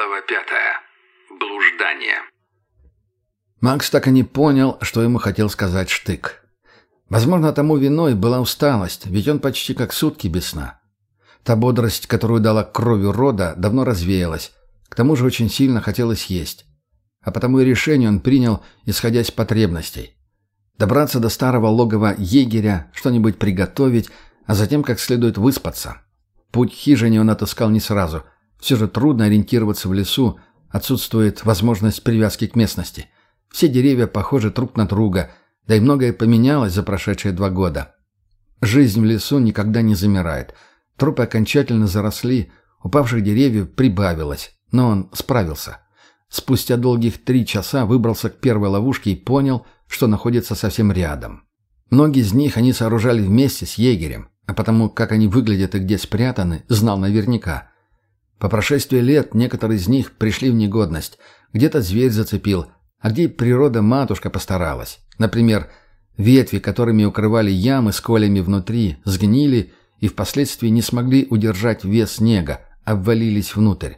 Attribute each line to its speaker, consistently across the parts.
Speaker 1: Глава пятая. Блуждание.
Speaker 2: Макс так и не понял, что ему хотел сказать Штык. Возможно, тому виной была усталость, ведь он почти как сутки без сна. Та бодрость, которую дала кровью рода, давно развеялась. К тому же очень сильно хотелось есть. А потому и решение он принял, исходя из потребностей. Добраться до старого логова егеря, что-нибудь приготовить, а затем как следует выспаться. Путь хижине он отыскал не сразу – все же трудно ориентироваться в лесу, отсутствует возможность привязки к местности. Все деревья похожи друг на друга, да и многое поменялось за прошедшие два года. Жизнь в лесу никогда не замирает. Трупы окончательно заросли, упавших деревьев прибавилось, но он справился. Спустя долгих три часа выбрался к первой ловушке и понял, что находится совсем рядом. Многие из них они сооружали вместе с егерем, а потому, как они выглядят и где спрятаны, знал наверняка. По прошествии лет некоторые из них пришли в негодность. Где-то зверь зацепил, а где природа-матушка постаралась. Например, ветви, которыми укрывали ямы с колями внутри, сгнили и впоследствии не смогли удержать вес снега, обвалились внутрь.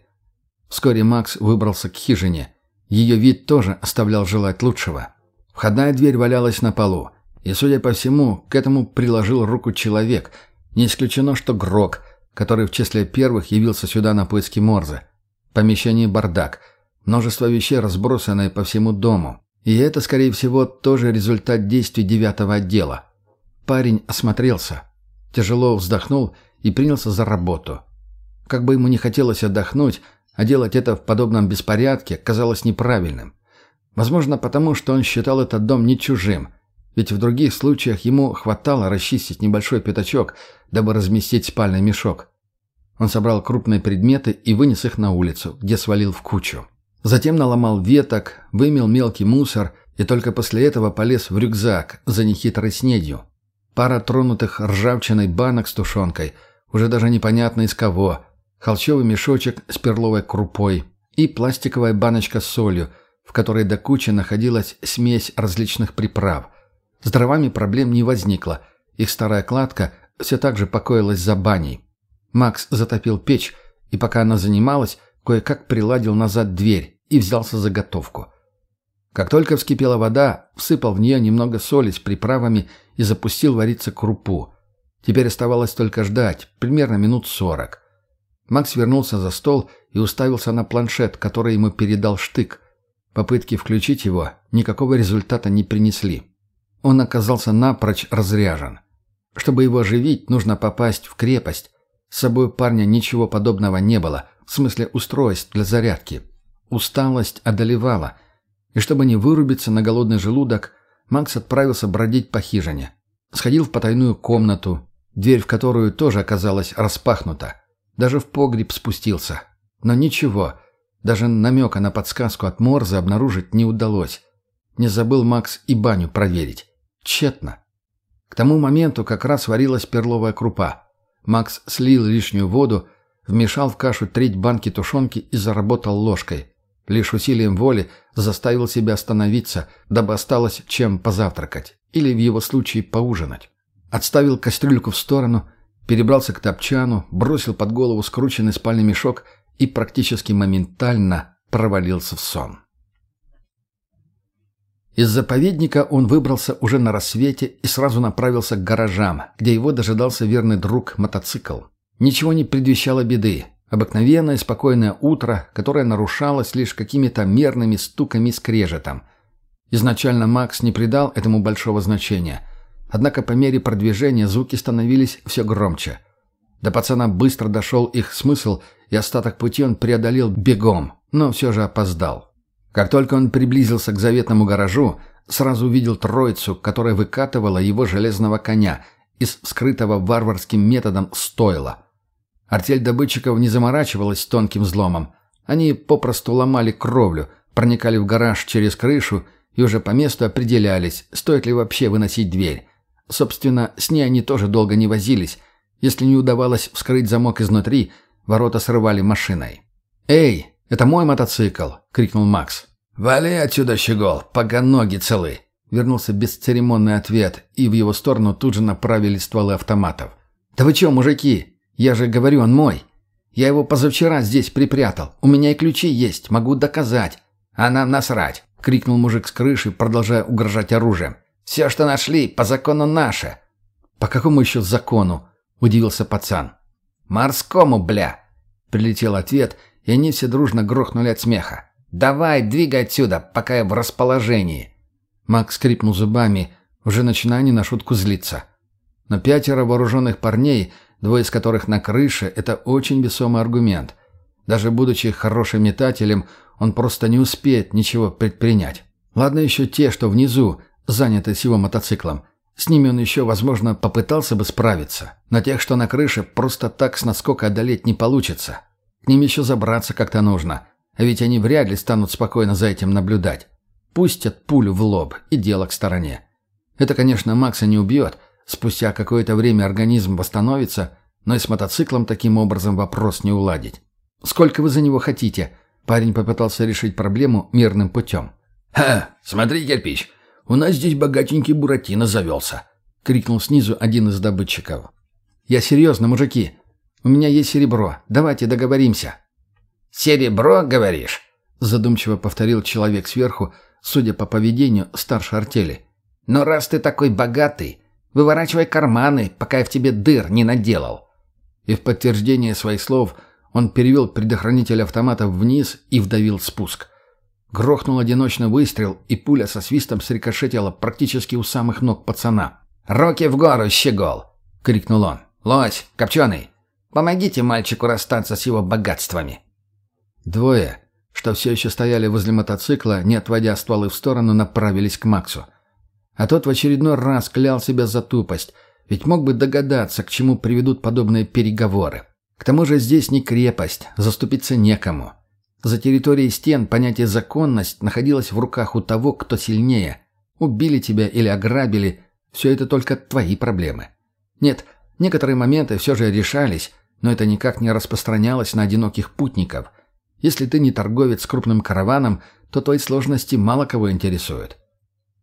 Speaker 2: Вскоре Макс выбрался к хижине. Ее вид тоже оставлял желать лучшего. Входная дверь валялась на полу, и, судя по всему, к этому приложил руку человек. Не исключено, что Грок – который в числе первых явился сюда на поиски Морзе. Помещение бардак, множество вещей, разбросанные по всему дому. И это, скорее всего, тоже результат действий девятого отдела. Парень осмотрелся, тяжело вздохнул и принялся за работу. Как бы ему не хотелось отдохнуть, а делать это в подобном беспорядке казалось неправильным. Возможно, потому что он считал этот дом не чужим – ведь в других случаях ему хватало расчистить небольшой пятачок, дабы разместить спальный мешок. Он собрал крупные предметы и вынес их на улицу, где свалил в кучу. Затем наломал веток, вымел мелкий мусор и только после этого полез в рюкзак за нехитрой снедью. Пара тронутых ржавчиной банок с тушенкой, уже даже непонятно из кого, холщовый мешочек с перловой крупой и пластиковая баночка с солью, в которой до кучи находилась смесь различных приправ – с дровами проблем не возникло. Их старая кладка все так же покоилась за баней. Макс затопил печь, и пока она занималась, кое-как приладил назад дверь и взялся за готовку. Как только вскипела вода, всыпал в нее немного соли с приправами и запустил вариться крупу. Теперь оставалось только ждать, примерно минут сорок. Макс вернулся за стол и уставился на планшет, который ему передал штык. Попытки включить его никакого результата не принесли. Он оказался напрочь разряжен. Чтобы его оживить, нужно попасть в крепость. С собой парня ничего подобного не было, в смысле устройств для зарядки. Усталость одолевала. И чтобы не вырубиться на голодный желудок, Макс отправился бродить по хижине. Сходил в потайную комнату, дверь в которую тоже оказалась распахнута. Даже в погреб спустился. Но ничего, даже намека на подсказку от Морза обнаружить не удалось. Не забыл Макс и баню проверить. Тщетно. К тому моменту как раз варилась перловая крупа. Макс слил лишнюю воду, вмешал в кашу треть банки тушенки и заработал ложкой. Лишь усилием воли заставил себя остановиться, дабы осталось чем позавтракать. Или в его случае поужинать. Отставил кастрюльку в сторону, перебрался к топчану, бросил под голову скрученный спальный мешок и практически моментально провалился в сон. Из заповедника он выбрался уже на рассвете и сразу направился к гаражам, где его дожидался верный друг мотоцикл. Ничего не предвещало беды. Обыкновенное спокойное утро, которое нарушалось лишь какими-то мерными стуками и скрежетом. Изначально Макс не придал этому большого значения. Однако по мере продвижения звуки становились все громче. До пацана быстро дошел их смысл, и остаток пути он преодолел бегом, но все же опоздал. Как только он приблизился к заветному гаражу, сразу увидел троицу, которая выкатывала его железного коня из скрытого варварским методом стойла. Артель добытчиков не заморачивалась тонким взломом. Они попросту ломали кровлю, проникали в гараж через крышу и уже по месту определялись, стоит ли вообще выносить дверь. Собственно, с ней они тоже долго не возились. Если не удавалось вскрыть замок изнутри, ворота срывали машиной. «Эй, «Это мой мотоцикл!» — крикнул Макс. «Вали отсюда, щегол, пока ноги целы!» Вернулся бесцеремонный ответ, и в его сторону тут же направили стволы автоматов. «Да вы чё, мужики? Я же говорю, он мой!» Я его позавчера здесь припрятал. У меня и ключи есть, могу доказать». «А нам насрать!» — крикнул мужик с крыши, продолжая угрожать оружием. «Все, что нашли, по закону наше». «По какому еще закону?» — удивился пацан. «Морскому, бля!» — прилетел ответ, и они все дружно грохнули от смеха. «Давай, двигай отсюда, пока я в расположении!» Макс скрипнул зубами, уже начиная не на шутку злиться. Но пятеро вооруженных парней, двое из которых на крыше, это очень весомый аргумент. Даже будучи хорошим метателем, он просто не успеет ничего предпринять. Ладно еще те, что внизу, заняты с его мотоциклом. С ними он еще, возможно, попытался бы справиться. Но тех, что на крыше, просто так с наскока одолеть не получится. К ним еще забраться как-то нужно. А ведь они вряд ли станут спокойно за этим наблюдать. Пустят пулю в лоб и дело к стороне. Это, конечно, Макса не убьет. Спустя какое-то время организм восстановится, но и с мотоциклом таким образом вопрос не уладить. «Сколько вы за него хотите?» Парень попытался решить проблему мирным путем.
Speaker 3: «Ха, смотри, кирпич, у нас здесь богатенький Буратино завелся», — крикнул снизу один из добытчиков.
Speaker 2: «Я серьезно, мужики. У меня есть серебро. Давайте договоримся».
Speaker 3: «Серебро, говоришь?»
Speaker 2: — задумчиво повторил человек сверху, судя по поведению старшей артели.
Speaker 3: «Но раз ты такой богатый, выворачивай карманы, пока я в тебе дыр не наделал».
Speaker 2: И в подтверждение своих слов — он перевел предохранитель автомата вниз и вдавил спуск. Грохнул одиночный выстрел, и пуля со свистом срикошетила практически у самых ног пацана.
Speaker 3: «Руки в гору, щегол!» — крикнул он. «Лось, копченый, помогите мальчику расстаться с его богатствами!»
Speaker 2: Двое, что все еще стояли возле мотоцикла, не отводя стволы в сторону, направились к Максу. А тот в очередной раз клял себя за тупость, ведь мог бы догадаться, к чему приведут подобные переговоры. К тому же здесь не крепость, заступиться некому. За территорией стен понятие «законность» находилось в руках у того, кто сильнее. Убили тебя или ограбили – все это только твои проблемы. Нет, некоторые моменты все же решались, но это никак не распространялось на одиноких путников. Если ты не торговец с крупным караваном, то твои сложности мало кого интересуют.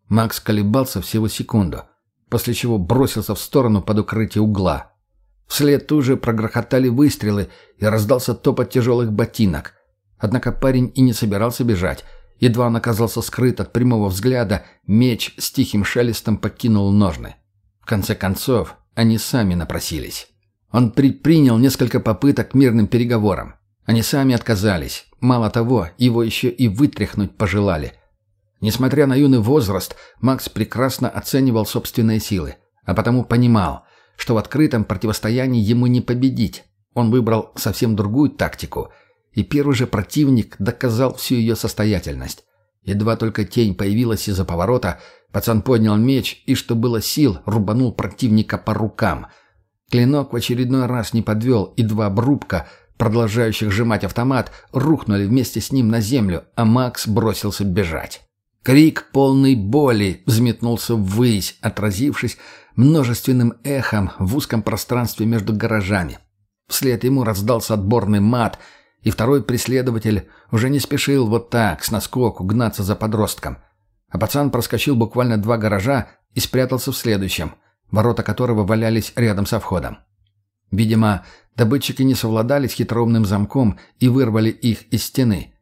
Speaker 2: Макс колебался всего секунду, после чего бросился в сторону под укрытие угла. Вслед тут же прогрохотали выстрелы и раздался топот тяжелых ботинок. Однако парень и не собирался бежать. Едва он оказался скрыт от прямого взгляда, меч с тихим шелестом покинул ножны. В конце концов, они сами напросились. Он предпринял несколько попыток мирным переговорам. Они сами отказались. Мало того, его еще и вытряхнуть пожелали. Несмотря на юный возраст, Макс прекрасно оценивал собственные силы, а потому понимал, что в открытом противостоянии ему не победить. Он выбрал совсем другую тактику, и первый же противник доказал всю ее состоятельность. Едва только тень появилась из-за поворота, пацан поднял меч и, что было сил, рубанул противника по рукам. Клинок в очередной раз не подвел, и два обрубка, продолжающих сжимать автомат, рухнули вместе с ним на землю, а Макс бросился бежать. Крик полный боли взметнулся ввысь, отразившись множественным эхом в узком пространстве между гаражами. Вслед ему раздался отборный мат, и второй преследователь уже не спешил вот так, с наскоку, гнаться за подростком. А пацан проскочил буквально два гаража и спрятался в следующем, ворота которого валялись рядом со входом. Видимо, добытчики не совладали с хитроумным замком и вырвали их из стены.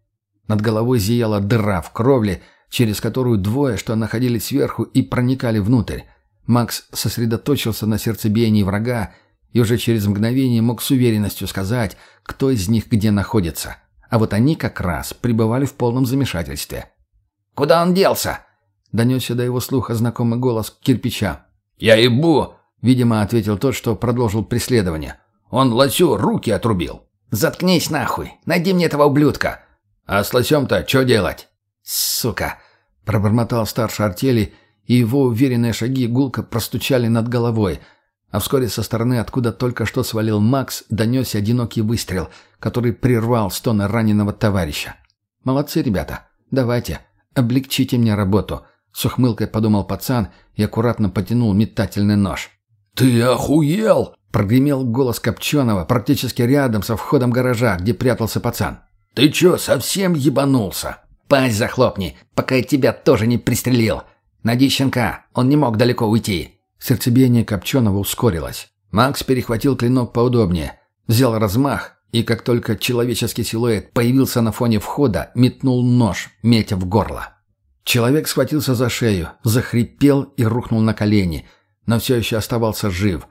Speaker 2: Над головой зияла дыра в кровле, через которую двое, что находились сверху и проникали внутрь. Макс сосредоточился на сердцебиении врага и уже через мгновение мог с уверенностью сказать, кто из них где находится. А вот они как раз пребывали в полном замешательстве.
Speaker 3: «Куда он делся?»
Speaker 2: — донесся до его слуха знакомый голос кирпича.
Speaker 3: «Я ебу!»
Speaker 2: — видимо, ответил тот, что продолжил преследование.
Speaker 3: «Он лосю руки отрубил».
Speaker 2: «Заткнись нахуй! Найди мне этого ублюдка!»
Speaker 3: «А с лосем-то что делать?»
Speaker 2: «Сука!» — пробормотал старший артели, и его уверенные шаги гулко простучали над головой, а вскоре со стороны, откуда только что свалил Макс, донесся одинокий выстрел, который прервал стоны раненого товарища. «Молодцы, ребята! Давайте, облегчите мне работу!» С ухмылкой подумал пацан и аккуратно потянул метательный нож.
Speaker 3: «Ты охуел!»
Speaker 2: — прогремел голос Копченого практически рядом со входом гаража, где прятался пацан.
Speaker 3: «Ты чё, совсем ебанулся?»
Speaker 2: «Пасть захлопни, пока я тебя тоже не пристрелил. Найди щенка, он не мог далеко уйти». Сердцебиение Копченого ускорилось. Макс перехватил клинок поудобнее, взял размах и как только человеческий силуэт появился на фоне входа, метнул нож, метя в горло. Человек схватился за шею, захрипел и рухнул на колени, но все еще оставался жив.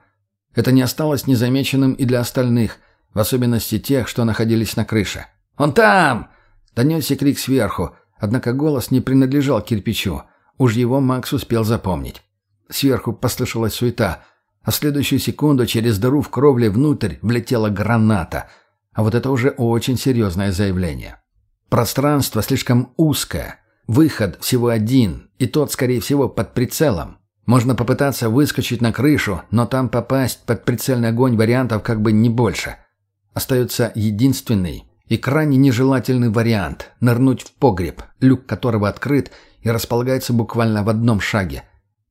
Speaker 2: Это не осталось незамеченным и для остальных, в особенности тех, что находились на крыше. «Он там!» — донесся крик сверху, однако голос не принадлежал кирпичу. Уж его Макс успел запомнить. Сверху послышалась суета, а следующую секунду через дыру в кровле внутрь влетела граната — а вот это уже очень серьезное заявление. Пространство слишком узкое, выход всего один, и тот, скорее всего, под прицелом. Можно попытаться выскочить на крышу, но там попасть под прицельный огонь вариантов как бы не больше. Остается единственный и крайне нежелательный вариант – нырнуть в погреб, люк которого открыт и располагается буквально в одном шаге.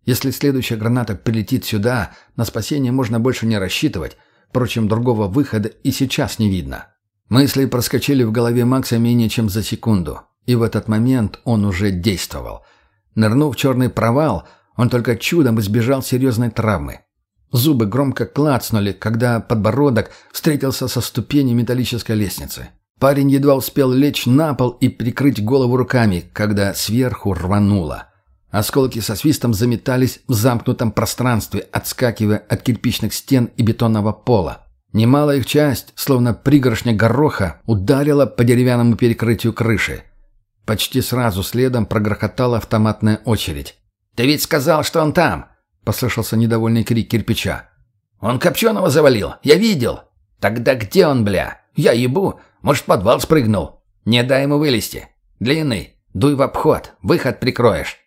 Speaker 2: Если следующая граната прилетит сюда, на спасение можно больше не рассчитывать, Впрочем, другого выхода и сейчас не видно. Мысли проскочили в голове Макса менее чем за секунду, и в этот момент он уже действовал. Нырнув в черный провал, он только чудом избежал серьезной травмы. Зубы громко клацнули, когда подбородок встретился со ступенью металлической лестницы. Парень едва успел лечь на пол и прикрыть голову руками, когда сверху рвануло. Осколки со свистом заметались в замкнутом пространстве, отскакивая от кирпичных стен и бетонного пола. Немалая их часть, словно пригоршня гороха, ударила по деревянному перекрытию крыши. Почти сразу следом прогрохотала автоматная очередь. «Ты ведь сказал, что он там!» — послышался недовольный крик кирпича. «Он Копченого завалил! Я видел!» «Тогда где он, бля? Я ебу! Может, в подвал спрыгнул? Не дай ему вылезти! Длинный, дуй в обход, выход прикроешь!»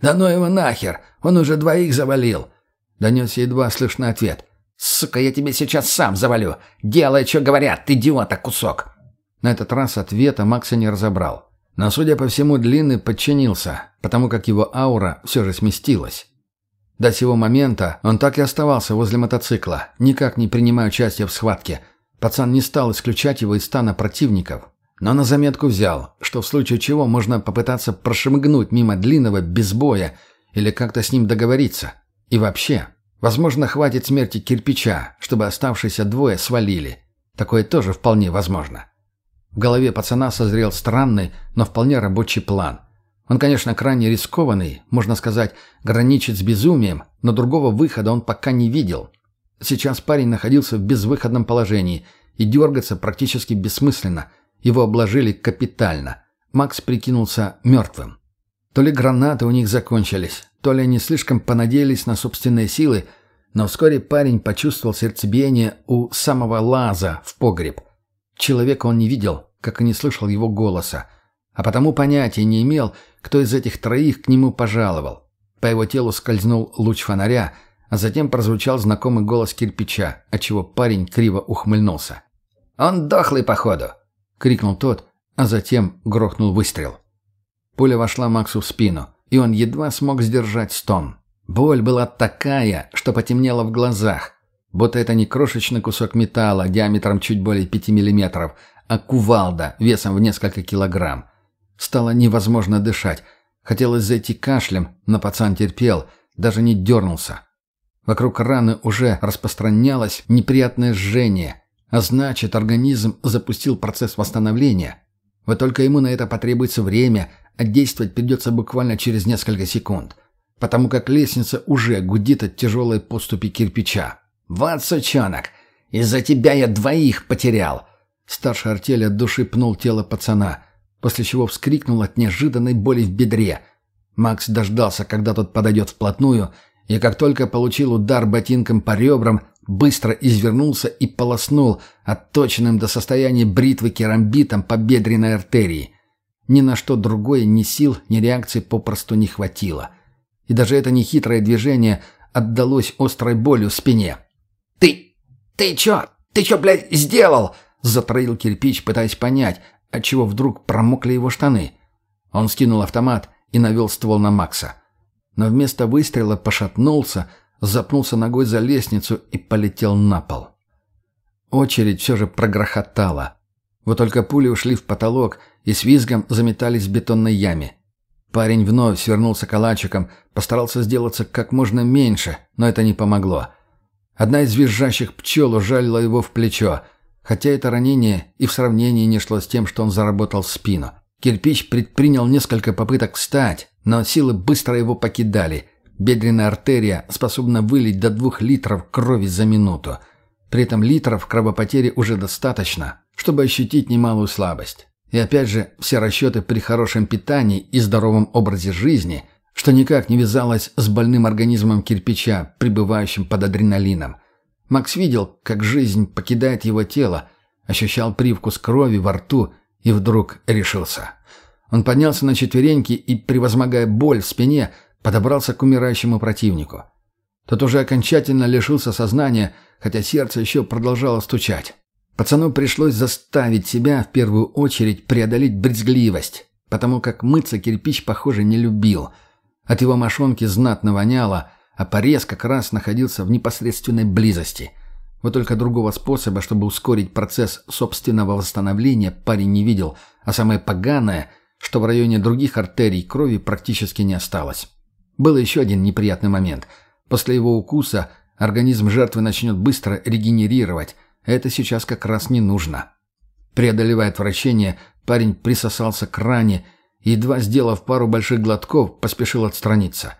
Speaker 2: «Да ну его нахер! Он уже двоих завалил!» Донесся едва слышный ответ. «Сука, я тебе сейчас сам завалю! Делай, что говорят, идиота, кусок!» На этот раз ответа Макса не разобрал. Но, судя по всему, Длинный подчинился, потому как его аура все же сместилась. До сего момента он так и оставался возле мотоцикла, никак не принимая участия в схватке. Пацан не стал исключать его из стана противников, но на заметку взял, что в случае чего можно попытаться прошмыгнуть мимо длинного без боя или как-то с ним договориться. И вообще, возможно, хватит смерти кирпича, чтобы оставшиеся двое свалили. Такое тоже вполне возможно. В голове пацана созрел странный, но вполне рабочий план. Он, конечно, крайне рискованный, можно сказать, граничит с безумием, но другого выхода он пока не видел. Сейчас парень находился в безвыходном положении, и дергаться практически бессмысленно – его обложили капитально. Макс прикинулся мертвым. То ли гранаты у них закончились, то ли они слишком понадеялись на собственные силы, но вскоре парень почувствовал сердцебиение у самого лаза в погреб. Человека он не видел, как и не слышал его голоса, а потому понятия не имел, кто из этих троих к нему пожаловал. По его телу скользнул луч фонаря, а затем прозвучал знакомый голос кирпича, отчего парень криво ухмыльнулся. «Он дохлый, походу крикнул тот, а затем грохнул выстрел. Пуля вошла Максу в спину, и он едва смог сдержать стон. Боль была такая, что потемнело в глазах, будто это не крошечный кусок металла диаметром чуть более пяти миллиметров, а кувалда весом в несколько килограмм. Стало невозможно дышать. Хотелось зайти кашлем, но пацан терпел, даже не дернулся. Вокруг раны уже распространялось неприятное жжение, а значит, организм запустил процесс восстановления. Вот только ему на это потребуется время, а действовать придется буквально через несколько секунд. Потому как лестница уже гудит от тяжелой поступи кирпича. «Вот сучонок! Из-за тебя я двоих потерял!» Старший артель от души пнул тело пацана, после чего вскрикнул от неожиданной боли в бедре. Макс дождался, когда тот подойдет вплотную, и как только получил удар ботинком по ребрам, быстро извернулся и полоснул отточенным до состояния бритвы керамбитом по бедренной артерии. Ни на что другое ни сил, ни реакции попросту не хватило. И даже это нехитрое движение отдалось острой болью в спине. «Ты... чё? Ты чё, блядь, сделал?» — затроил кирпич, пытаясь понять, отчего вдруг промокли его штаны. Он скинул автомат и навел ствол на Макса. Но вместо выстрела пошатнулся, запнулся ногой за лестницу и полетел на пол. Очередь все же прогрохотала. Вот только пули ушли в потолок и с визгом заметались в бетонной яме. Парень вновь свернулся калачиком, постарался сделаться как можно меньше, но это не помогло. Одна из визжащих пчел ужалила его в плечо. Хотя это ранение и в сравнении не шло с тем, что он заработал в спину. Кирпич предпринял несколько попыток встать, но силы быстро его покидали. Бедренная артерия способна вылить до двух литров крови за минуту. При этом литров кровопотери уже достаточно, чтобы ощутить немалую слабость. И опять же, все расчеты при хорошем питании и здоровом образе жизни, что никак не вязалось с больным организмом кирпича, пребывающим под адреналином. Макс видел, как жизнь покидает его тело, ощущал привкус крови во рту и вдруг решился. Он поднялся на четвереньки и, превозмогая боль в спине, подобрался к умирающему противнику. Тот уже окончательно лишился сознания, хотя сердце еще продолжало стучать. Пацану пришлось заставить себя в первую очередь преодолеть брезгливость, потому как мыться кирпич, похоже, не любил. От его мошонки знатно воняло, а порез как раз находился в непосредственной близости. Вот только другого способа, чтобы ускорить процесс собственного восстановления, парень не видел, а самое поганое, что в районе других артерий крови практически не осталось. Был еще один неприятный момент. После его укуса организм жертвы начнет быстро регенерировать, а это сейчас как раз не нужно. Преодолевая отвращение, парень присосался к ране едва сделав пару больших глотков, поспешил отстраниться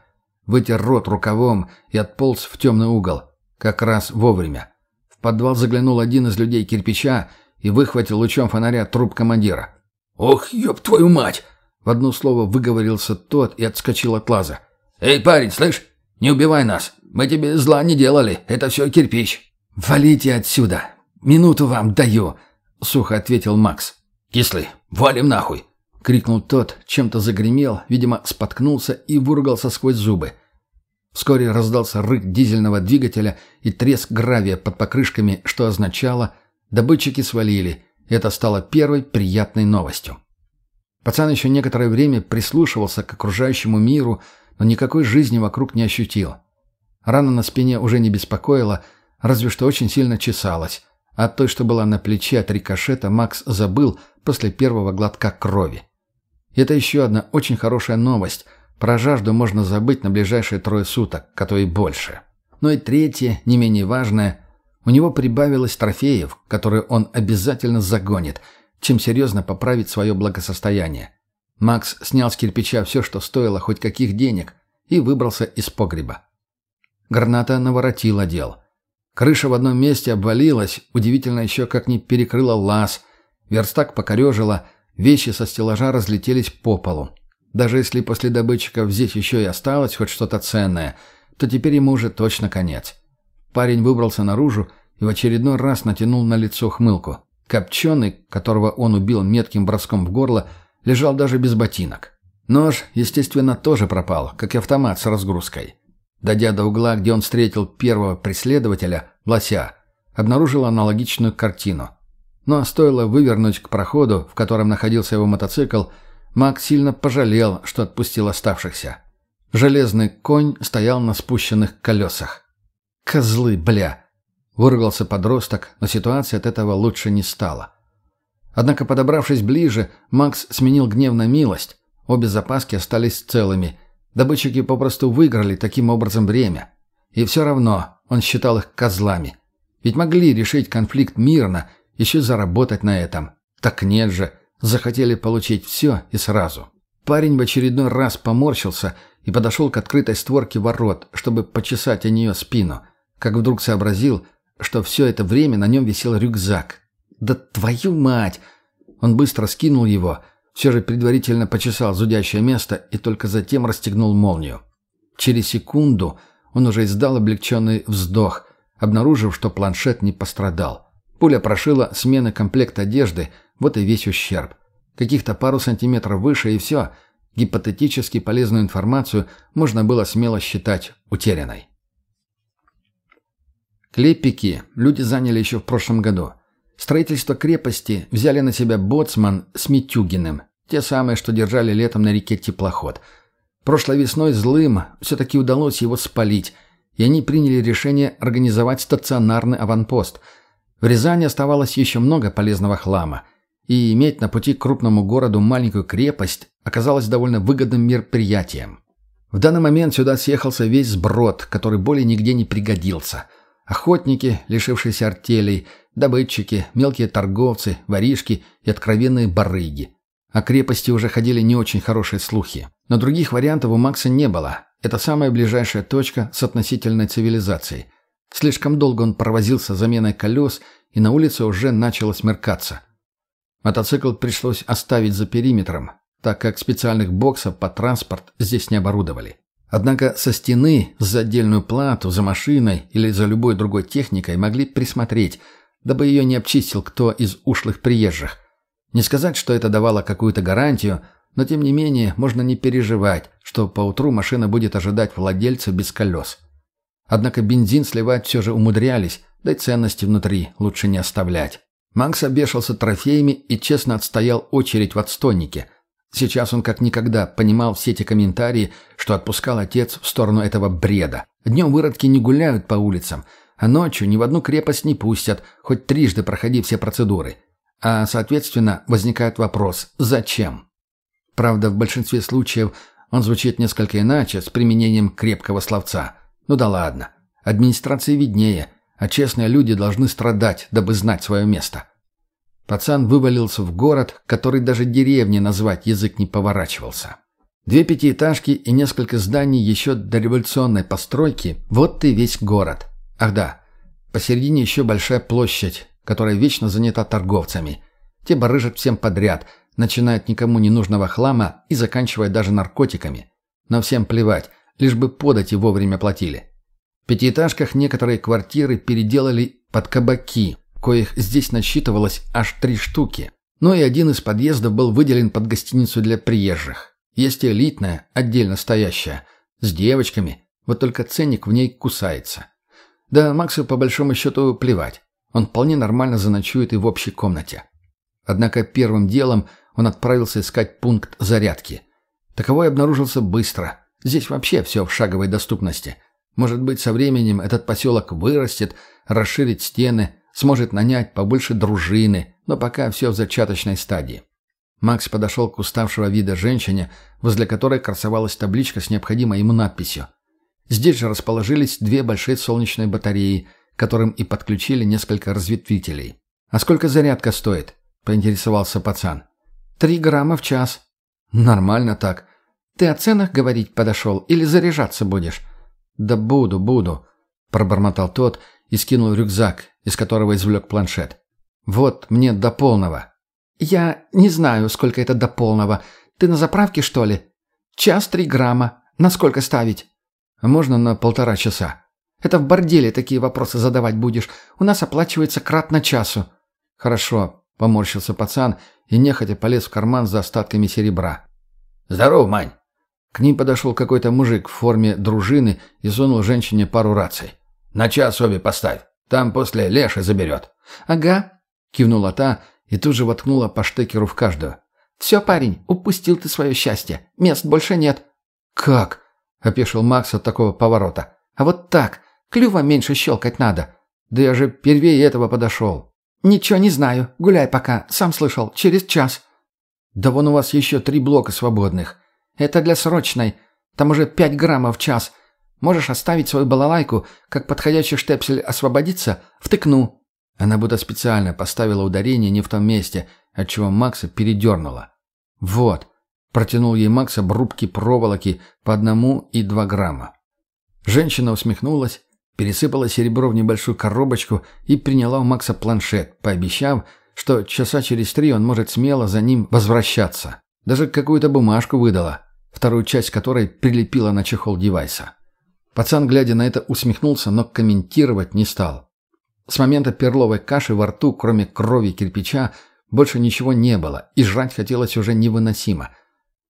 Speaker 2: вытер рот рукавом и отполз в темный угол. Как раз вовремя. В подвал заглянул один из людей кирпича и выхватил лучом фонаря труп командира. «Ох, ёб твою мать!» В одно слово выговорился тот и отскочил от лаза. «Эй, парень, слышь, не убивай нас. Мы тебе зла не делали. Это все кирпич». «Валите отсюда. Минуту вам даю», — сухо ответил Макс. «Кислый, валим нахуй!» — крикнул тот, чем-то загремел, видимо, споткнулся и выругался сквозь зубы. Вскоре раздался рык дизельного двигателя и треск гравия под покрышками, что означало «добытчики свалили». Это стало первой приятной новостью. Пацан еще некоторое время прислушивался к окружающему миру, но никакой жизни вокруг не ощутил. Рана на спине уже не беспокоила, разве что очень сильно чесалась. А той, что была на плече от рикошета, Макс забыл после первого глотка крови. Это еще одна очень хорошая новость – про жажду можно забыть на ближайшие трое суток, то и больше. Но и третье, не менее важное, у него прибавилось трофеев, которые он обязательно загонит, чем серьезно поправить свое благосостояние. Макс снял с кирпича все, что стоило хоть каких денег, и выбрался из погреба. Граната наворотила дел. Крыша в одном месте обвалилась, удивительно еще как не перекрыла лаз, верстак покорежила, вещи со стеллажа разлетелись по полу. Даже если после добытчиков здесь еще и осталось хоть что-то ценное, то теперь ему уже точно конец. Парень выбрался наружу и в очередной раз натянул на лицо хмылку. Копченый, которого он убил метким броском в горло, лежал даже без ботинок. Нож, естественно, тоже пропал, как и автомат с разгрузкой. Дойдя до угла, где он встретил первого преследователя, лося, обнаружил аналогичную картину. Но стоило вывернуть к проходу, в котором находился его мотоцикл, Маг сильно пожалел, что отпустил оставшихся. Железный конь стоял на спущенных колесах. «Козлы, бля!» — выругался подросток, но ситуация от этого лучше не стала. Однако, подобравшись ближе, Макс сменил гнев на милость. Обе запаски остались целыми. Добытчики попросту выиграли таким образом время. И все равно он считал их козлами. Ведь могли решить конфликт мирно, еще заработать на этом. Так нет же. Захотели получить все и сразу. Парень в очередной раз поморщился и подошел к открытой створке ворот, чтобы почесать о нее спину, как вдруг сообразил, что все это время на нем висел рюкзак. «Да твою мать!» Он быстро скинул его, все же предварительно почесал зудящее место и только затем расстегнул молнию. Через секунду он уже издал облегченный вздох, обнаружив, что планшет не пострадал. Пуля прошила смены комплекта одежды, вот и весь ущерб. Каких-то пару сантиметров выше и все. Гипотетически полезную информацию можно было смело считать утерянной. Клепики люди заняли еще в прошлом году. Строительство крепости взяли на себя боцман с Митюгиным. Те самые, что держали летом на реке теплоход. Прошлой весной злым все-таки удалось его спалить, и они приняли решение организовать стационарный аванпост. В Рязани оставалось еще много полезного хлама – и иметь на пути к крупному городу маленькую крепость оказалось довольно выгодным мероприятием. В данный момент сюда съехался весь сброд, который более нигде не пригодился. Охотники, лишившиеся артелей, добытчики, мелкие торговцы, воришки и откровенные барыги. О крепости уже ходили не очень хорошие слухи. Но других вариантов у Макса не было. Это самая ближайшая точка с относительной цивилизацией. Слишком долго он провозился заменой колес, и на улице уже начало смеркаться. Мотоцикл пришлось оставить за периметром, так как специальных боксов по транспорт здесь не оборудовали. Однако со стены за отдельную плату, за машиной или за любой другой техникой могли присмотреть, дабы ее не обчистил кто из ушлых приезжих. Не сказать, что это давало какую-то гарантию, но тем не менее можно не переживать, что поутру машина будет ожидать владельца без колес. Однако бензин сливать все же умудрялись, да и ценности внутри лучше не оставлять. Макс обешался трофеями и честно отстоял очередь в отстойнике – Сейчас он как никогда понимал все эти комментарии, что отпускал отец в сторону этого бреда. Днем выродки не гуляют по улицам, а ночью ни в одну крепость не пустят, хоть трижды проходи все процедуры. А, соответственно, возникает вопрос «Зачем?». Правда, в большинстве случаев он звучит несколько иначе, с применением крепкого словца. Ну да ладно. Администрации виднее, а честные люди должны страдать, дабы знать свое место. Пацан вывалился в город, который даже деревни назвать язык не поворачивался. Две пятиэтажки и несколько зданий еще до революционной постройки – вот ты весь город. Ах да, посередине еще большая площадь, которая вечно занята торговцами. Те барыжат всем подряд, начиная от никому не нужного хлама и заканчивая даже наркотиками. Но всем плевать, лишь бы подать и вовремя платили. В пятиэтажках некоторые квартиры переделали под кабаки, коих здесь насчитывалось аж три штуки. Но и один из подъездов был выделен под гостиницу для приезжих. Есть и элитная, отдельно стоящая, с девочками, вот только ценник в ней кусается. Да Максу по большому счету плевать. Он вполне нормально заночует и в общей комнате. Однако первым делом он отправился искать пункт зарядки. Таковой обнаружился быстро. Здесь вообще все в шаговой доступности. Может быть, со временем этот поселок вырастет, расширит стены, сможет нанять побольше дружины, но пока все в зачаточной стадии. Макс подошел к уставшего вида женщине, возле которой красовалась табличка с необходимой ему надписью. Здесь же расположились две большие солнечные батареи, которым и подключили несколько разветвителей. «А сколько зарядка стоит?» – поинтересовался пацан. «Три грамма в час». «Нормально так. Ты о ценах говорить подошел или заряжаться будешь?» «Да буду, буду», – пробормотал тот и скинул рюкзак, из которого извлек планшет. «Вот, мне до полного». «Я не знаю, сколько это до полного. Ты на заправке, что ли?» «Час три грамма. На сколько ставить?» «Можно на полтора часа». «Это в борделе такие вопросы задавать будешь. У нас оплачивается кратно часу». «Хорошо», — поморщился пацан и нехотя полез в карман за остатками серебра.
Speaker 3: «Здорово, Мань!»
Speaker 2: К ним подошел какой-то мужик в форме дружины и сунул женщине пару раций.
Speaker 3: «На час обе поставь. Там после Леша заберет».
Speaker 2: «Ага», — кивнула та и тут же воткнула по штекеру в каждую. «Все, парень, упустил ты свое счастье. Мест больше нет».
Speaker 3: «Как?»
Speaker 2: — опешил Макс от такого поворота. «А вот так. Клювом меньше щелкать надо. Да я же первее этого подошел». «Ничего не знаю. Гуляй пока. Сам слышал. Через час». «Да вон у вас еще три блока свободных. Это для срочной. Там уже пять граммов в час. Можешь оставить свою балалайку, как подходящий штепсель освободится, втыкну». Она будто специально поставила ударение не в том месте, отчего Макса передернула. «Вот», — протянул ей Макс обрубки проволоки по одному и два грамма. Женщина усмехнулась, пересыпала серебро в небольшую коробочку и приняла у Макса планшет, пообещав, что часа через три он может смело за ним возвращаться. Даже какую-то бумажку выдала, вторую часть которой прилепила на чехол девайса. Пацан, глядя на это, усмехнулся, но комментировать не стал. С момента перловой каши во рту, кроме крови кирпича, больше ничего не было, и жрать хотелось уже невыносимо.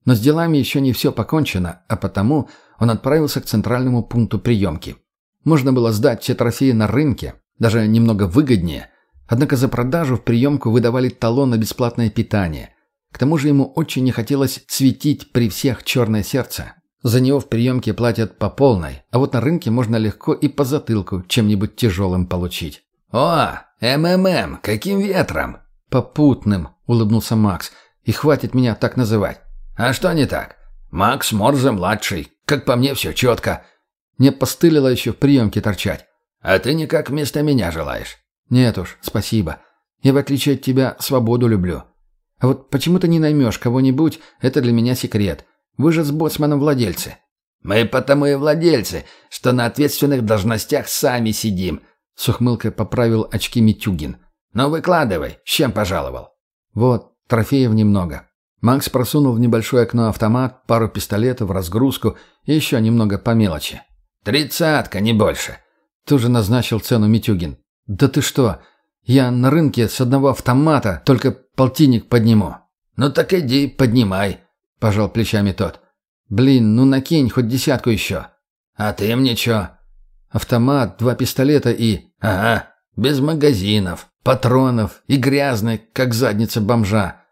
Speaker 2: Но с делами еще не все покончено, а потому он отправился к центральному пункту приемки. Можно было сдать все трофеи на рынке, даже немного выгоднее, однако за продажу в приемку выдавали талон на бесплатное питание. К тому же ему очень не хотелось светить при всех черное сердце, за него в приемке платят по полной, а вот на рынке можно легко и по затылку чем-нибудь тяжелым получить.
Speaker 3: «О, МММ, каким ветром?»
Speaker 2: «Попутным», — улыбнулся Макс. «И хватит меня так называть».
Speaker 3: «А что не так? Макс Морзе-младший. Как по мне, все четко».
Speaker 2: Не постылило еще в приемке торчать.
Speaker 3: «А ты никак вместо меня желаешь?»
Speaker 2: «Нет уж, спасибо. Я, в отличие от тебя, свободу люблю. А вот почему ты не наймешь кого-нибудь, это для меня секрет. Вы же с боцманом владельцы».
Speaker 3: «Мы потому и владельцы, что на ответственных должностях сами сидим», — с ухмылкой поправил очки Митюгин. «Ну, выкладывай, с чем пожаловал?»
Speaker 2: «Вот, трофеев немного». Макс просунул в небольшое окно автомат, пару пистолетов, разгрузку и еще немного по мелочи.
Speaker 3: «Тридцатка, не больше».
Speaker 2: Тут же назначил цену Митюгин. «Да ты что? Я на рынке с одного автомата только полтинник подниму».
Speaker 3: «Ну так иди, поднимай», — пожал плечами тот.
Speaker 2: «Блин, ну накинь хоть десятку еще».
Speaker 3: «А ты мне чё?»
Speaker 2: «Автомат, два пистолета и...»
Speaker 3: «Ага, без магазинов, патронов и грязный, как задница бомжа».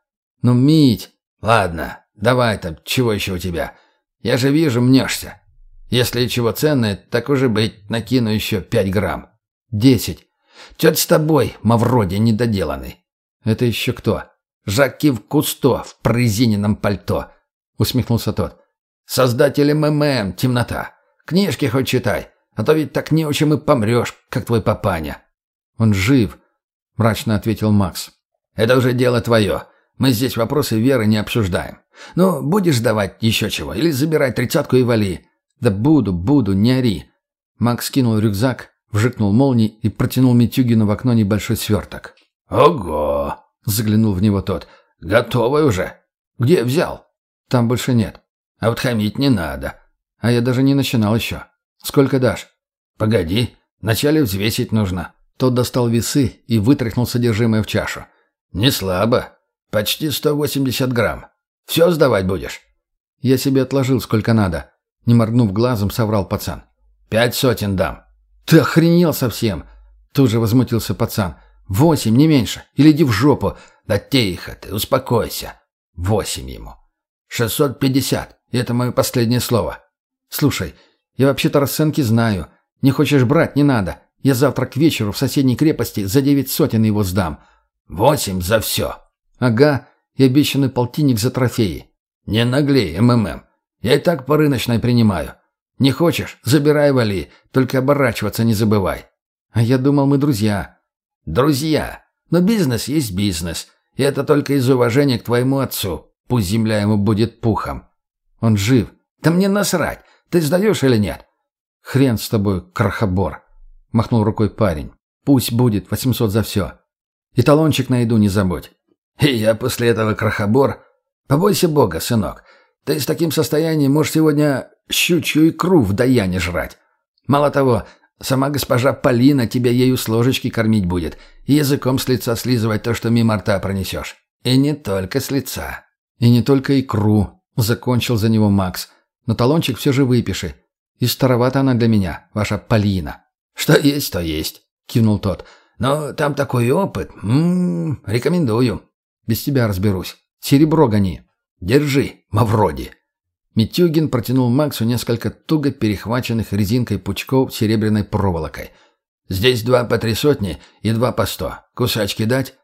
Speaker 2: «Ну, Мить...»
Speaker 3: «Ладно, давай там, чего еще у тебя? Я же вижу, мнешься. Если чего ценное, так уже быть, накину еще пять грамм».
Speaker 2: «Десять».
Speaker 3: «Тет с тобой, Мавроди недоделанный».
Speaker 2: «Это еще кто?»
Speaker 3: «Жакив Кусто в прорезиненном пальто», — усмехнулся тот. «Создатель МММ, темнота. Книжки хоть читай, а то ведь так не очень и помрешь, как твой папаня».
Speaker 2: «Он жив», — мрачно ответил Макс.
Speaker 3: «Это уже дело твое. Мы здесь вопросы веры не обсуждаем. Ну, будешь давать еще чего, или забирай тридцатку и вали».
Speaker 2: «Да буду, буду, не ори». Макс кинул рюкзак, вжикнул молнией и протянул Митюгину в окно небольшой сверток.
Speaker 3: «Ого!» — заглянул в него тот. «Готовый уже? Где взял?»
Speaker 2: «Там больше нет».
Speaker 3: «А вот хамить не надо».
Speaker 2: «А я даже не начинал еще. Сколько дашь?»
Speaker 3: «Погоди, вначале взвесить нужно».
Speaker 2: Тот достал весы и вытряхнул содержимое в чашу.
Speaker 3: «Не слабо. Почти 180 грамм. Все сдавать будешь?»
Speaker 2: «Я себе отложил сколько надо». Не моргнув глазом, соврал пацан.
Speaker 3: «Пять сотен дам».
Speaker 2: «Ты охренел совсем!» Тут же возмутился пацан. «Восемь, не меньше. Или иди в жопу».
Speaker 3: «Да тихо ты, успокойся». «Восемь ему». «Шестьсот пятьдесят. И это мое последнее слово».
Speaker 2: «Слушай, я вообще-то расценки знаю. Не хочешь брать, не надо. Я завтра к вечеру в соседней крепости за девять сотен его сдам».
Speaker 3: «Восемь за все».
Speaker 2: «Ага, и обещанный полтинник за трофеи».
Speaker 3: «Не наглей, МММ. Я и так по рыночной принимаю. Не хочешь? Забирай, вали. Только оборачиваться не забывай».
Speaker 2: «А я думал, мы друзья».
Speaker 3: «Друзья. Но бизнес есть бизнес. И это только из уважения к твоему отцу. Пусть земля ему будет пухом».
Speaker 2: «Он жив».
Speaker 3: «Да мне насрать. Ты сдаешь или нет?»
Speaker 2: «Хрен с тобой, крохобор», — махнул рукой парень. «Пусть будет восемьсот за все. И талончик на еду не забудь».
Speaker 3: «И я после этого крохобор? Побойся бога, сынок. Ты с таким состоянием можешь сегодня щучью икру в даяне жрать. Мало того, сама госпожа Полина тебя ею с ложечки кормить будет и языком с лица слизывать то, что мимо рта пронесешь. И не только с лица».
Speaker 2: «И не только икру», — закончил за него Макс. «Но талончик все же выпиши. И старовата она для меня, ваша Полина».
Speaker 3: «Что есть, то есть», — кивнул тот. «Но там такой опыт. М -м, рекомендую».
Speaker 2: «Без тебя разберусь. Серебро гони».
Speaker 3: «Держи, Мавроди».
Speaker 2: Митюгин протянул Максу несколько туго перехваченных резинкой пучков серебряной проволокой.
Speaker 3: «Здесь два по три сотни и два по сто. Кусачки дать?»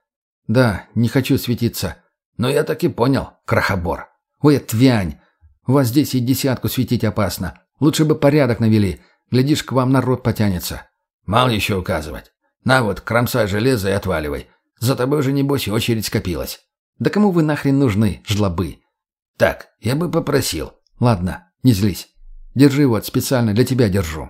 Speaker 2: «Да, не хочу светиться».
Speaker 3: «Ну, я так и понял, крохобор».
Speaker 2: «Ой, отвянь! У вас здесь и десятку светить опасно. Лучше бы порядок навели. Глядишь, к вам народ потянется».
Speaker 3: «Мало еще указывать. На вот, кромсай железо и отваливай. За тобой же, небось, очередь скопилась».
Speaker 2: «Да кому вы нахрен нужны, жлобы?»
Speaker 3: «Так, я бы попросил».
Speaker 2: «Ладно, не злись. Держи вот, специально для тебя держу».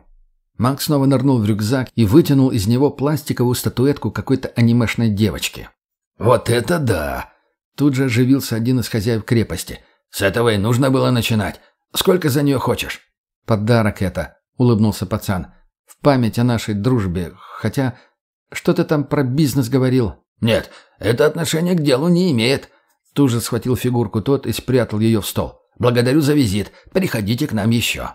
Speaker 2: Макс снова нырнул в рюкзак и вытянул из него пластиковую статуэтку какой-то анимешной девочки.
Speaker 3: «Вот это да!»
Speaker 2: Тут же оживился один из хозяев крепости.
Speaker 3: «С этого и нужно было начинать. Сколько за нее хочешь?»
Speaker 2: «Подарок это», — улыбнулся пацан. «В память о нашей дружбе. Хотя, что ты там про бизнес говорил?»
Speaker 3: «Нет, это отношение к делу не имеет».
Speaker 2: Тут же схватил фигурку тот и спрятал ее в стол.
Speaker 3: «Благодарю за визит. Приходите к нам еще».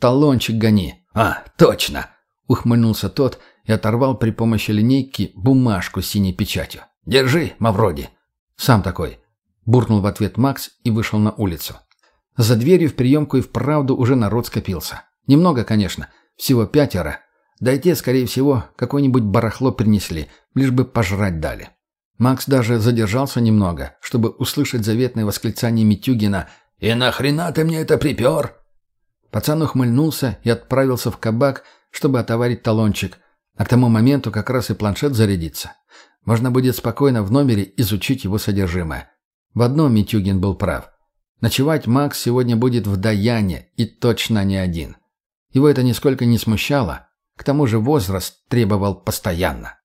Speaker 2: «Талончик гони».
Speaker 3: «А, точно!»
Speaker 2: — ухмыльнулся тот и оторвал при помощи линейки бумажку с синей печатью.
Speaker 3: «Держи, Мавроди».
Speaker 2: «Сам такой». Буркнул в ответ Макс и вышел на улицу. За дверью в приемку и вправду уже народ скопился. Немного, конечно, всего пятеро. Да и те, скорее всего, какое-нибудь барахло принесли, лишь бы пожрать дали. Макс даже задержался немного, чтобы услышать заветное восклицание Митюгина
Speaker 3: «И нахрена ты мне это припер?»
Speaker 2: Пацан ухмыльнулся и отправился в кабак, чтобы отоварить талончик, А к тому моменту как раз и планшет зарядится. Можно будет спокойно в номере изучить его содержимое. В одном Митюгин был прав. Ночевать Макс сегодня будет в Даяне, и точно не один. Его это нисколько не смущало. К тому же возраст требовал постоянно.